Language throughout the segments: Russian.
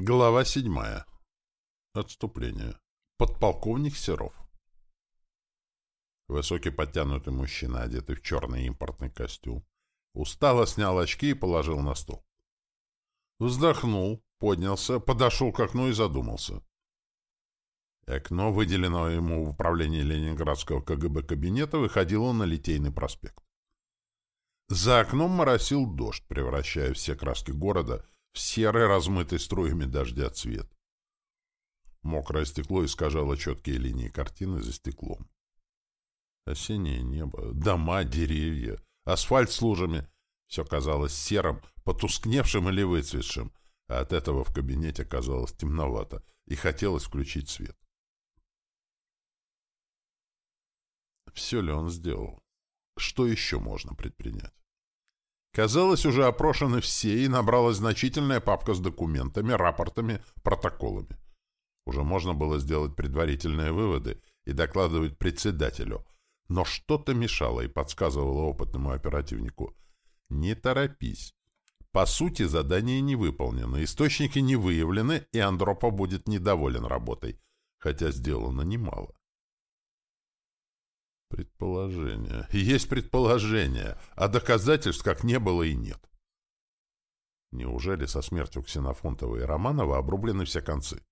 Глава седьмая. Отступление. Подполковник Серов. Высокий подтянутый мужчина, одетый в черный импортный костюм, устало снял очки и положил на стол. Вздохнул, поднялся, подошел к окну и задумался. Окно, выделенное ему в управлении Ленинградского КГБ кабинета, выходило на Литейный проспект. За окном моросил дождь, превращая все краски города в серый, размытый струями дождя цвет. Мокрое стекло искажало четкие линии картины за стеклом. Осеннее небо, дома, деревья, асфальт с лужами — все казалось серым, потускневшим или выцветшим, а от этого в кабинете казалось темновато, и хотелось включить свет. Все ли он сделал? Что еще можно предпринять? Казалось, уже опрошены все, и набралась значительная папка с документами, рапортами, протоколами. Уже можно было сделать предварительные выводы и докладывать председателю. Но что-то мешало и подсказывало опытному оперативнику. Не торопись. По сути, задание не выполнено, источники не выявлены, и Андропов будет недоволен работой, хотя сделано немало. Предположение. Есть предположение, а доказательств как не было и нет. Неужели со смертью Ксенофонтова и Романова обрублены все концы?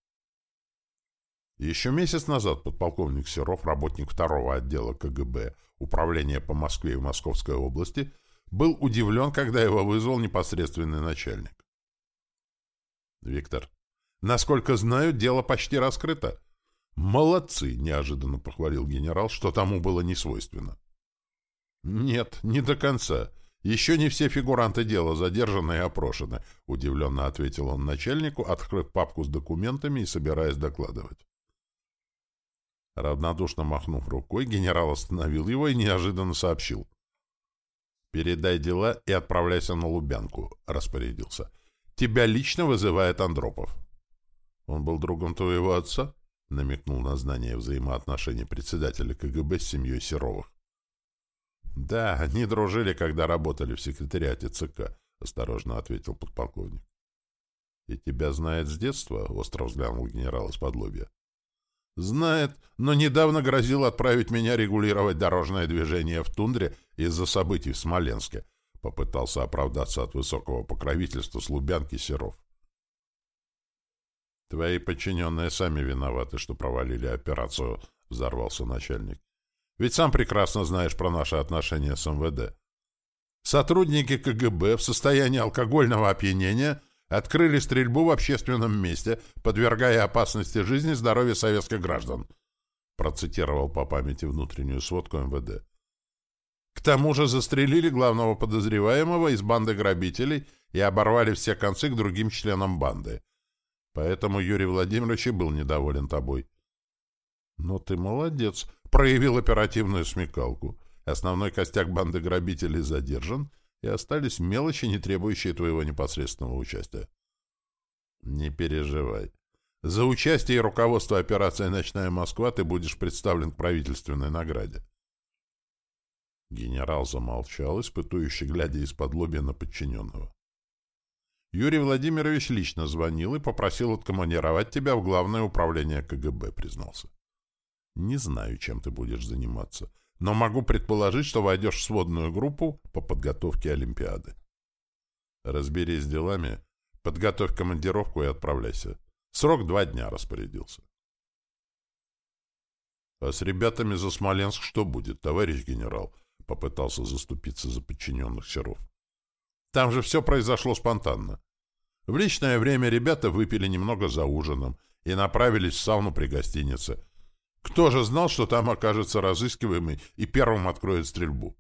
Еще месяц назад подполковник Серов, работник второго отдела КГБ, Управления по Москве и Московской области, был удивлен, когда его вызвал непосредственный начальник. «Виктор, насколько знаю, дело почти раскрыто. «Молодцы!» — неожиданно похвалил генерал, что тому было не свойственно. «Нет, не до конца. Еще не все фигуранты дела задержаны и опрошены», — удивленно ответил он начальнику, открыв папку с документами и собираясь докладывать. Равнодушно махнув рукой, генерал остановил его и неожиданно сообщил. «Передай дела и отправляйся на Лубянку», — распорядился. «Тебя лично вызывает Андропов». «Он был другом твоего отца?» — намекнул на знание взаимоотношений председателя КГБ с семьей Серовых. «Да, они дружили, когда работали в секретариате ЦК», — осторожно ответил подполковник. «И тебя знает с детства?» — остро взглянул генерал из-под лобья. «Знает, но недавно грозил отправить меня регулировать дорожное движение в тундре из-за событий в Смоленске», — попытался оправдаться от высокого покровительства с Лубянки Серов. Твои подчиненные сами виноваты, что провалили операцию, — взорвался начальник. Ведь сам прекрасно знаешь про наши отношения с МВД. Сотрудники КГБ в состоянии алкогольного опьянения открыли стрельбу в общественном месте, подвергая опасности жизни и здоровья советских граждан, процитировал по памяти внутреннюю сводку МВД. К тому же застрелили главного подозреваемого из банды грабителей и оборвали все концы к другим членам банды. Поэтому Юрий Владимирович и был недоволен тобой. Но ты молодец, проявил оперативную смекалку. Основной костяк банды грабителей задержан, и остались мелочи, не требующие твоего непосредственного участия. Не переживай. За участие и руководство операцией «Ночная Москва» ты будешь представлен к правительственной награде. Генерал замолчал, испытующий, глядя из-под лобья на подчиненного. Юрий Владимирович лично звонил и попросил откомандировать тебя в главное управление КГБ, признался. Не знаю, чем ты будешь заниматься, но могу предположить, что войдешь в сводную группу по подготовке Олимпиады. Разберись с делами, подготовь командировку и отправляйся. Срок два дня распорядился. А с ребятами за Смоленск что будет, товарищ генерал? Попытался заступиться за подчиненных Серов. Там же все произошло спонтанно. В личное время ребята выпили немного за ужином и направились в сауну при гостинице. Кто же знал, что там окажется разыскиваемый и первым откроет стрельбу?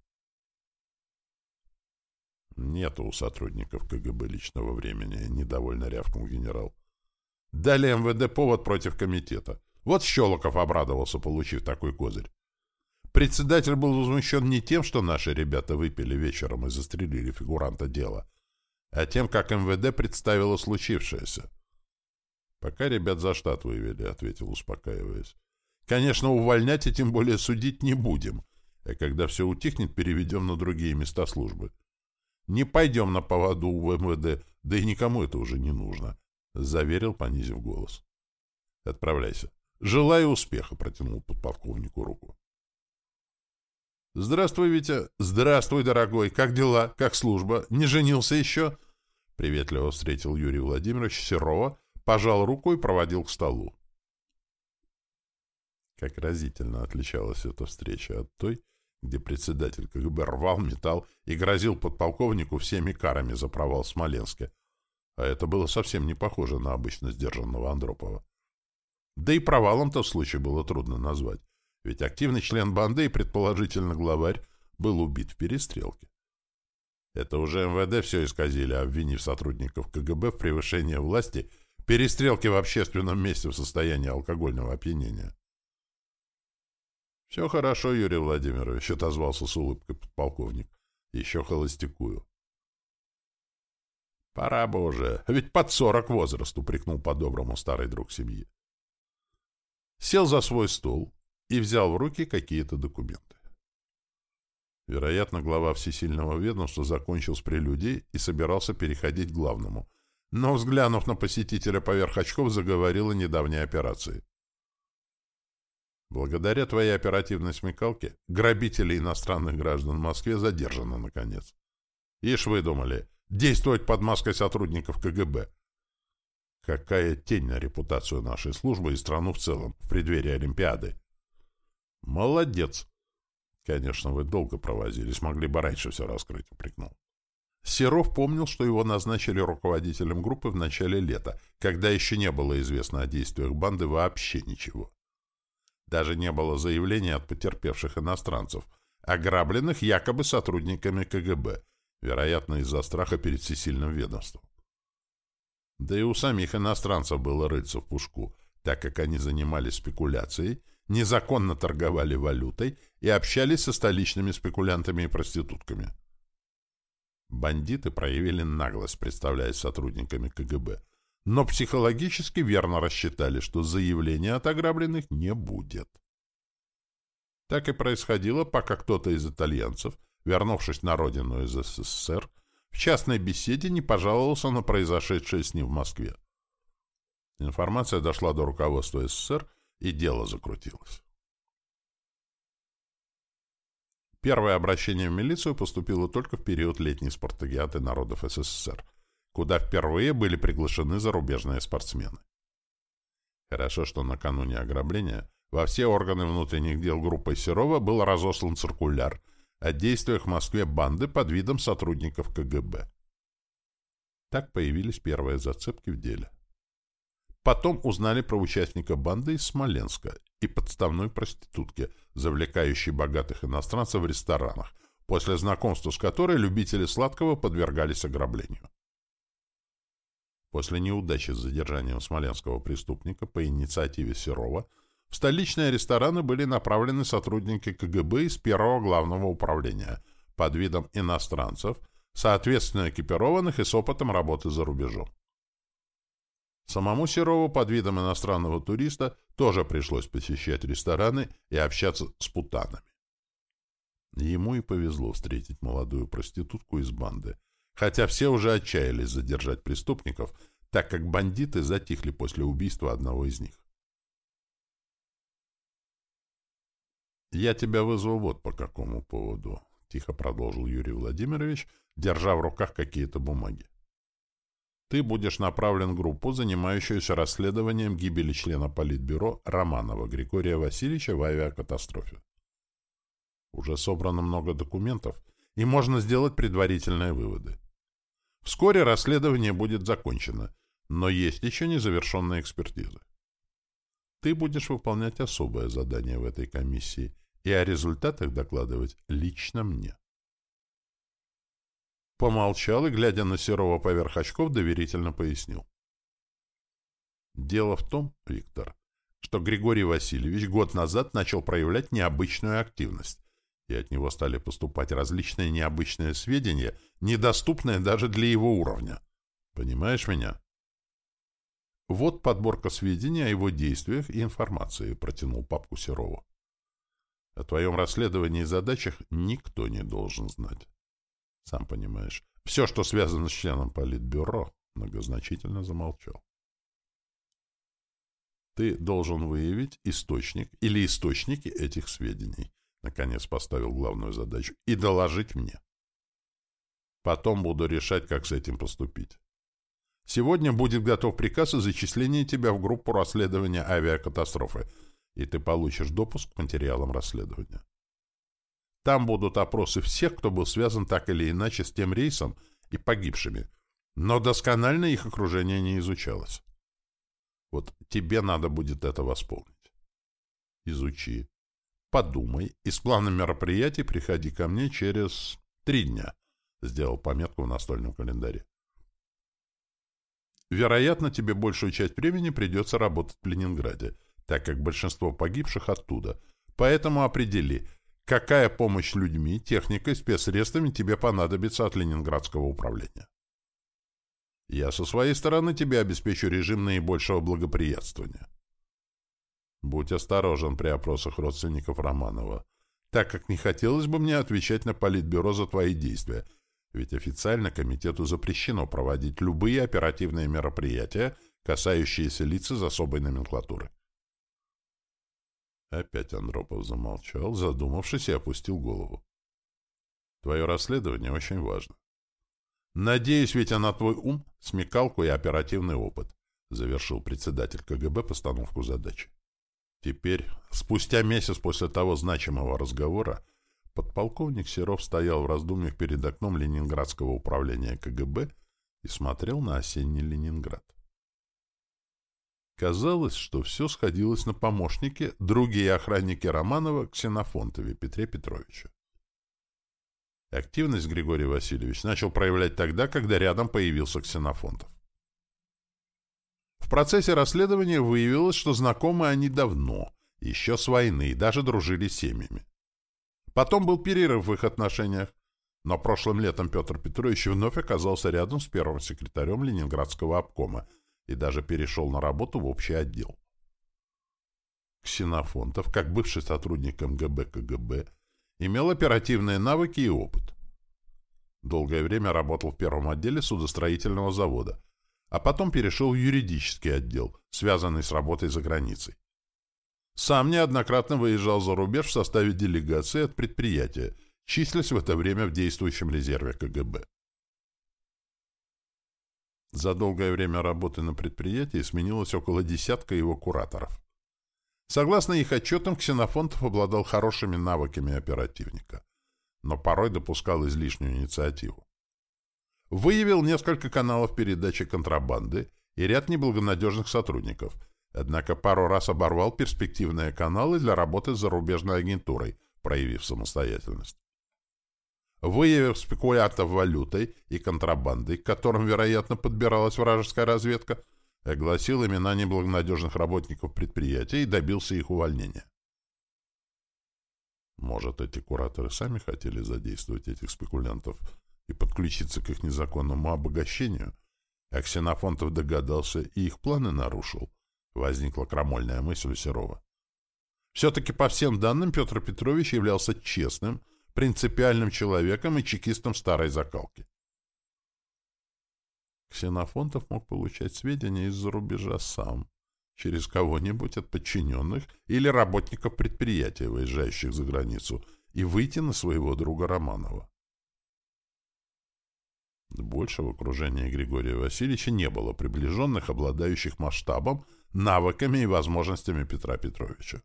Нету у сотрудников КГБ личного времени, недовольно рявкнул генерал. Дали МВД повод против комитета. Вот Щелоков обрадовался, получив такой козырь. Председатель был возмущен не тем, что наши ребята выпили вечером и застрелили фигуранта дела, а тем, как МВД представило случившееся. «Пока ребят за штат вывели», — ответил, успокаиваясь. «Конечно, увольнять и тем более судить не будем, а когда все утихнет, переведем на другие места службы. Не пойдем на поводу у МВД, да и никому это уже не нужно», Заверил, понизив голос. Отправляйся. Желаю успеха, протянул подполковнику руку. «Здравствуй, Витя!» «Здравствуй, дорогой! Как дела? Как служба? Не женился еще?» Приветливо встретил Юрий Владимирович Серова, пожал руку и проводил к столу. Как разительно отличалась эта встреча от той, где председатель КГБ рвал металл и грозил подполковнику всеми карами за провал в Смоленске. А это было совсем не похоже на обычно сдержанного Андропова. Да и провалом-то в случае было трудно назвать, ведь активный член банды и, предположительно, главарь был убит в перестрелке. Это уже МВД все исказили, обвинив сотрудников КГБ в превышении власти, перестрелке в общественном месте в состоянии алкогольного опьянения. «Все хорошо, Юрий Владимирович», — отозвался с улыбкой подполковник. «Еще холостякую». «Пора бы уже, ведь под сорок возраст», — упрекнул по-доброму старый друг семьи. Сел за свой стол и взял в руки какие-то документы. Вероятно, глава всесильного ведомства закончил с прелюдией и собирался переходить к главному. Но, взглянув на посетителя поверх очков, заговорил о недавней операции. Благодаря твоей оперативной смекалке грабители иностранных граждан в Москве задержаны, наконец. Ишь вы думали, действовать под маской сотрудников КГБ. Какая тень на репутацию нашей службы и страну в целом в преддверии Олимпиады. Молодец. Конечно, вы долго провозились, могли бы раньше все раскрыть, упрекнул. Серов помнил, что его назначили руководителем группы в начале лета, когда еще не было известно о действиях банды вообще ничего. Даже не было заявления от потерпевших иностранцев, ограбленных якобы сотрудниками КГБ, вероятно, из-за страха перед всесильным ведомством. Да и у самих иностранцев было рыться в пушку, так как они занимались спекуляцией, незаконно торговали валютой и общались со столичными спекулянтами и проститутками. Бандиты проявили наглость, представляясь сотрудниками КГБ, но психологически верно рассчитали, что заявления от ограбленных не будет. Так и происходило, пока кто-то из итальянцев, вернувшись на родину из СССР, в частной беседе не пожаловался на произошедшее с ним в Москве. Информация дошла до руководства СССР, и дело закрутилось. Первое обращение в милицию поступило только в период летней спартакиады народов СССР – куда впервые были приглашены зарубежные спортсмены. Хорошо, что накануне ограбления во все органы внутренних дел группы Серова был разослан циркуляр о действиях в Москве банды под видом сотрудников КГБ. Так появились первые зацепки в деле. Потом узнали про участника банды из Смоленска и подставной проститутки, завлекающей богатых иностранцев в ресторанах, после знакомства с которой любители сладкого подвергались ограблению. После неудачи с задержанием смоленского преступника по инициативе Серова в столичные рестораны были направлены сотрудники КГБ из первого главного управления под видом иностранцев, соответственно экипированных и с опытом работы за рубежом. Самому Серову под видом иностранного туриста тоже пришлось посещать рестораны и общаться с путанами. Ему и повезло встретить молодую проститутку из банды, хотя все уже отчаялись задержать преступников, так как бандиты затихли после убийства одного из них. «Я тебя вызвал вот по какому поводу», — тихо продолжил Юрий Владимирович, держа в руках какие-то бумаги. «Ты будешь направлен в группу, занимающуюся расследованием гибели члена Политбюро Романова Григория Васильевича в авиакатастрофе. Уже собрано много документов, и можно сделать предварительные выводы. Вскоре расследование будет закончено, но есть еще незавершенная экспертиза. Ты будешь выполнять особое задание в этой комиссии и о результатах докладывать лично мне. Помолчал и, глядя на Серова поверх очков, доверительно пояснил. Дело в том, Виктор, что Григорий Васильевич год назад начал проявлять необычную активность, и от него стали поступать различные необычные сведения, недоступные даже для его уровня. Понимаешь меня? Вот подборка сведений о его действиях и информации, протянул папку Серову. О твоем расследовании и задачах никто не должен знать. Сам понимаешь, все, что связано с членом Политбюро, многозначительно замолчал. Ты должен выявить источник или источники этих сведений, наконец поставил главную задачу, и доложить мне. Потом буду решать, как с этим поступить. Сегодня будет готов приказ о зачислении тебя в группу расследования авиакатастрофы, и ты получишь допуск к материалам расследования. Там будут опросы всех, кто был связан так или иначе с тем рейсом и погибшими, но досконально их окружение не изучалось. Вот тебе надо будет это восполнить. Изучи. Подумай и с планом мероприятий приходи ко мне через три дня. Сделал пометку в настольном календаре. Вероятно, тебе большую часть времени придется работать в Ленинграде, так как большинство погибших оттуда. Поэтому определи, какая помощь людьми, техникой, спецсредствами тебе понадобится от Ленинградского управления. Я со своей стороны тебе обеспечу режим наибольшего благоприятствования. Будь осторожен при опросах родственников Романова, так как не хотелось бы мне отвечать на политбюро за твои действия, ведь официально комитету запрещено проводить любые оперативные мероприятия, касающиеся лиц из особой номенклатуры. Опять Андропов замолчал, задумавшись и опустил голову. Твое расследование очень важно. «Надеюсь ведь на твой ум, смекалку и оперативный опыт», — завершил председатель КГБ постановку задачи. Теперь, спустя месяц после того значимого разговора, подполковник Серов стоял в раздумьях перед окном Ленинградского управления КГБ и смотрел на осенний Ленинград. Казалось, что все сходилось на помощнике, друге и охраннике Романова Ксенофонтове Петре Петровича. Активность Григорий Васильевич начал проявлять тогда, когда рядом появился Ксенофонтов. В процессе расследования выявилось, что знакомы они давно, еще с войны, и даже дружили семьями. Потом был перерыв в их отношениях, но прошлым летом Петр Петрович вновь оказался рядом с первым секретарем Ленинградского обкома и даже перешел на работу в общий отдел. Ксенофонтов, как бывший сотрудник МГБ КГБ, Имел оперативные навыки и опыт. Долгое время работал в первом отделе судостроительного завода, а потом перешел в юридический отдел, связанный с работой за границей. Сам неоднократно выезжал за рубеж в составе делегации от предприятия, числясь в это время в действующем резерве КГБ. За долгое время работы на предприятии сменилось около десятка его кураторов. Согласно их отчетам, Ксенофонтов обладал хорошими навыками оперативника, но порой допускал излишнюю инициативу. Выявил несколько каналов передачи контрабанды и ряд неблагонадежных сотрудников, однако пару раз оборвал перспективные каналы для работы с зарубежной агентурой, проявив самостоятельность. Выявив спекулятов валютой и контрабандой, к которым, вероятно, подбиралась вражеская разведка, огласил имена неблагонадежных работников предприятия и добился их увольнения. Может, эти кураторы сами хотели задействовать этих спекулянтов и подключиться к их незаконному обогащению, а Ксенофонтов догадался и их планы нарушил. Возникла крамольная мысль у Серова. Все-таки по всем данным Петр Петрович являлся честным, принципиальным человеком и чекистом старой закалки. Ксенофонтов мог получать сведения из-за рубежа сам, через кого-нибудь от подчиненных или работников предприятия, выезжающих за границу, и выйти на своего друга Романова. Больше в окружении Григория Васильевича не было приближенных, обладающих масштабом, навыками и возможностями Петра Петровича.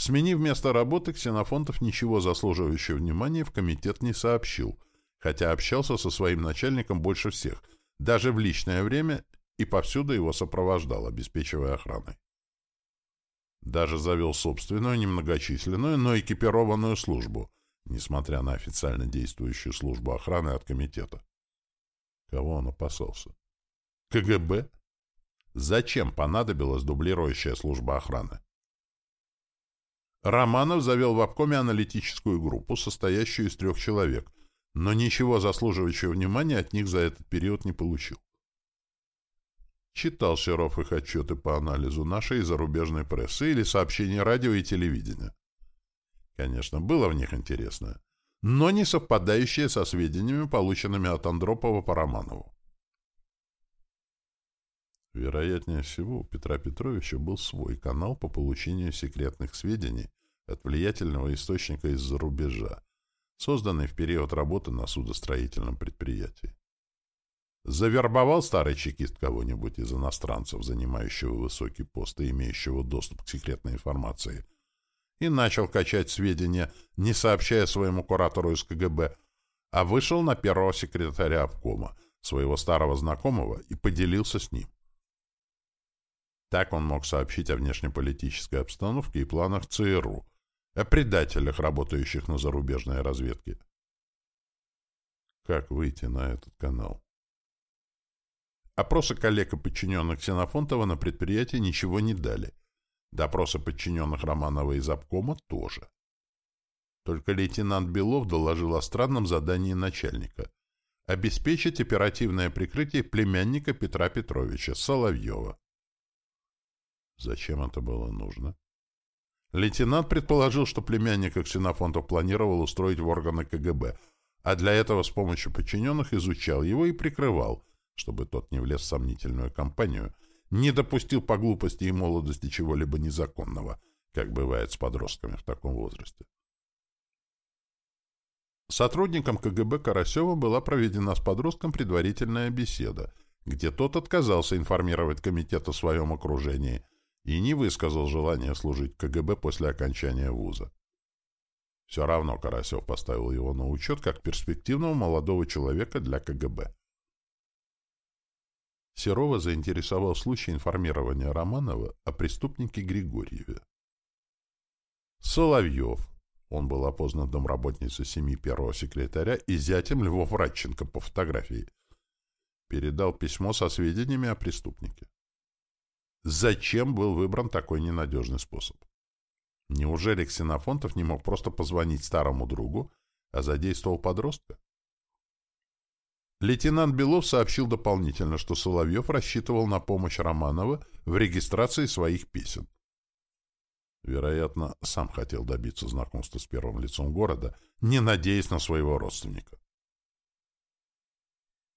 Сменив место работы, Ксенофонтов ничего заслуживающего внимания в комитет не сообщил – хотя общался со своим начальником больше всех, даже в личное время, и повсюду его сопровождал, обеспечивая охраной. Даже завел собственную, немногочисленную, но экипированную службу, несмотря на официально действующую службу охраны от комитета. Кого он опасался? КГБ? Зачем понадобилась дублирующая служба охраны? Романов завел в обкоме аналитическую группу, состоящую из трех человек, но ничего заслуживающего внимания от них за этот период не получил. Читал Серов их отчеты по анализу нашей и зарубежной прессы или сообщения радио и телевидения. Конечно, было в них интересное, но не совпадающее со сведениями, полученными от Андропова по Романову. Вероятнее всего, у Петра Петровича был свой канал по получению секретных сведений от влиятельного источника из-за рубежа, созданный в период работы на судостроительном предприятии. Завербовал старый чекист кого-нибудь из иностранцев, занимающего высокий пост и имеющего доступ к секретной информации, и начал качать сведения, не сообщая своему куратору из КГБ, а вышел на первого секретаря обкома, своего старого знакомого, и поделился с ним. Так он мог сообщить о внешнеполитической обстановке и планах ЦРУ, о предателях, работающих на зарубежной разведке. Как выйти на этот канал? Опросы коллег и подчиненных Ксенофонтова на предприятии ничего не дали. Допросы подчиненных Романова из обкома тоже. Только лейтенант Белов доложил о странном задании начальника — обеспечить оперативное прикрытие племянника Петра Петровича, Соловьева. Зачем это было нужно? Лейтенант предположил, что племянника Ксенофонтов планировал устроить в органы КГБ, а для этого с помощью подчиненных изучал его и прикрывал — чтобы тот не влез в сомнительную компанию, не допустил по глупости и молодости чего-либо незаконного, как бывает с подростками в таком возрасте. Сотрудникам КГБ Карасева была проведена с подростком предварительная беседа, где тот отказался информировать комитет о своем окружении и не высказал желания служить КГБ после окончания вуза. Все равно Карасев поставил его на учет как перспективного молодого человека для КГБ. Серова заинтересовал случай информирования Романова о преступнике Григорьеве. Соловьев. Он был опознан домработницей семьи первого секретаря и зятем Львов Радченко по фотографии. Передал письмо со сведениями о преступнике. Зачем был выбран такой ненадежный способ? Неужели Ксенофонтов не мог просто позвонить старому другу, а задействовал подростка? Лейтенант Белов сообщил дополнительно, что Соловьев рассчитывал на помощь Романова в регистрации своих песен. Вероятно, сам хотел добиться знакомства с первым лицом города, не надеясь на своего родственника.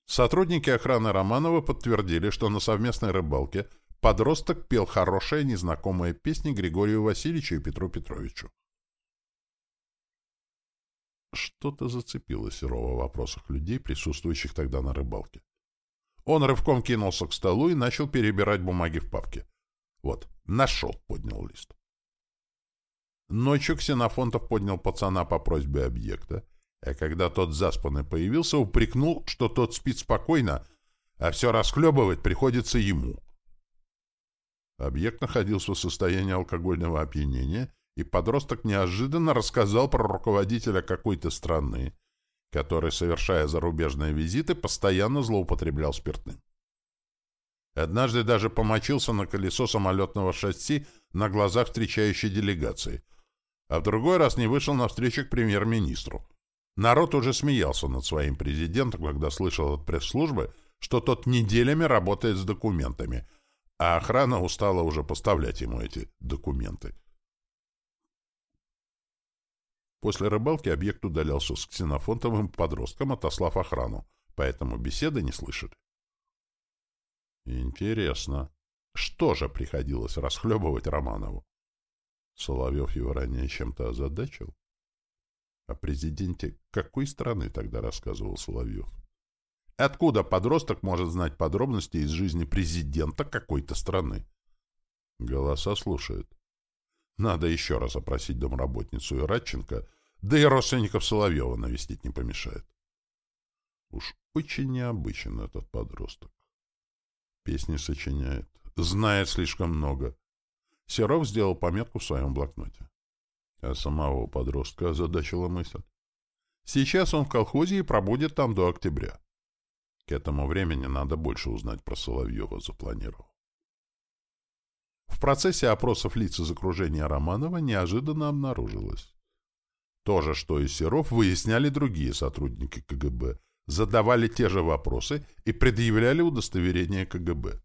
Сотрудники охраны Романова подтвердили, что на совместной рыбалке подросток пел хорошие незнакомые песни Григорию Васильевичу и Петру Петровичу. Что-то зацепило Серова в вопросах людей, присутствующих тогда на рыбалке. Он рывком кинулся к столу и начал перебирать бумаги в папке. Вот, нашел, поднял лист. Ночью Ксенофонтов поднял пацана по просьбе объекта, а когда тот заспанный появился, упрекнул, что тот спит спокойно, а все расхлебывать приходится ему. Объект находился в состоянии алкогольного опьянения и подросток неожиданно рассказал про руководителя какой-то страны, который, совершая зарубежные визиты, постоянно злоупотреблял спиртным. Однажды даже помочился на колесо самолетного шасси на глазах встречающей делегации, а в другой раз не вышел на встречу к премьер-министру. Народ уже смеялся над своим президентом, когда слышал от пресс-службы, что тот неделями работает с документами, а охрана устала уже поставлять ему эти документы. После рыбалки объект удалялся с ксенофонтовым подростком, отослав охрану, поэтому беседы не слышали. Интересно, что же приходилось расхлебывать Романову? Соловьев его ранее чем-то озадачил? О президенте какой страны тогда рассказывал Соловьев? Откуда подросток может знать подробности из жизни президента какой-то страны? Голоса слушают. Надо еще раз опросить домработницу и Радченко, да и родственников Соловьева навестить не помешает. Уж очень необычен этот подросток. Песни сочиняет, знает слишком много. Серов сделал пометку в своем блокноте. А самого подростка озадачила мысль. Сейчас он в колхозе и пробудет там до октября. К этому времени надо больше узнать про Соловьева, запланировал. В процессе опросов лиц из окружения Романова неожиданно обнаружилось. То же, что и Серов, выясняли другие сотрудники КГБ, задавали те же вопросы и предъявляли удостоверение КГБ.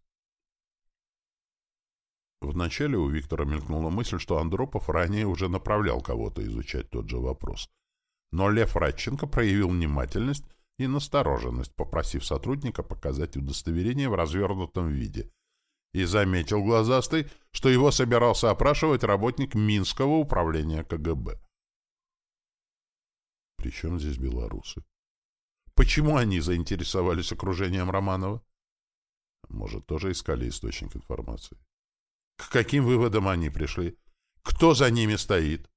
Вначале у Виктора мелькнула мысль, что Андропов ранее уже направлял кого-то изучать тот же вопрос. Но Лев Радченко проявил внимательность и настороженность, попросив сотрудника показать удостоверение в развернутом виде, И заметил глазастый, что его собирался опрашивать работник Минского управления КГБ. Причем здесь белорусы? Почему они заинтересовались окружением Романова? Может, тоже искали источник информации? К каким выводам они пришли? Кто за ними стоит?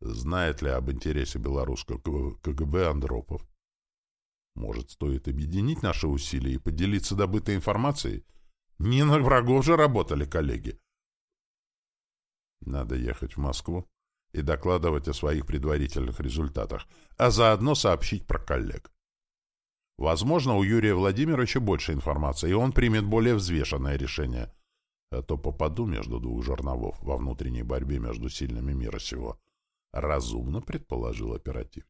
Знает ли об интересе белорусского КГБ Андропов? Может, стоит объединить наши усилия и поделиться добытой информацией? Не на врагов же работали коллеги. Надо ехать в Москву и докладывать о своих предварительных результатах, а заодно сообщить про коллег. Возможно, у Юрия Владимировича больше информации, и он примет более взвешенное решение. А то попаду между двух жерновов во внутренней борьбе между сильными мира сего. Разумно предположил оперативник.